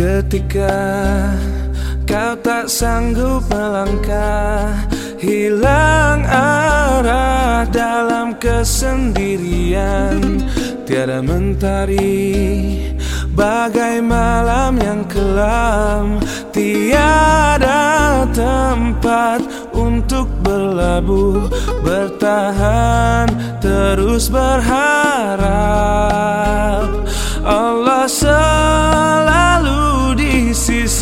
Ketika kau tak sanggup melangkah Hilang arah dalam kesendirian. Tiada mentari Bagai malam yang kelam. Tiada tempat untuk berlabuh Bertahan terus berharap. Allah selalu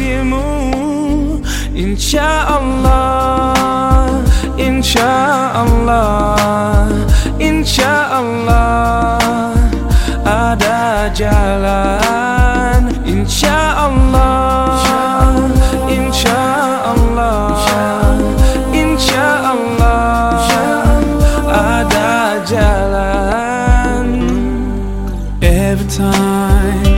sisimu Insya Allah Insya Allah Insya Allah Ada jalan Insya Allah Insya Allah Insya Allah Ada jalan. Every time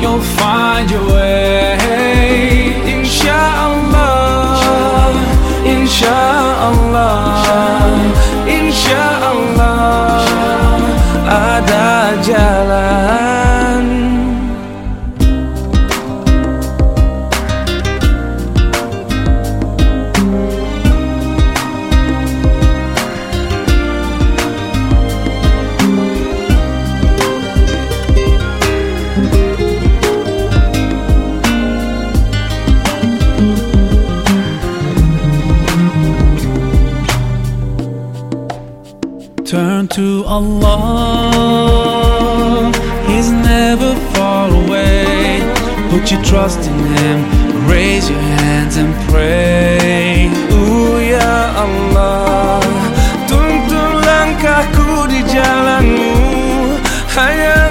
You'll find your way. To Allah, He's never far away. Put your trust in Him, raise your hands and pray. Oh ya Allah Tuntun langkahku di jalanmu Hanya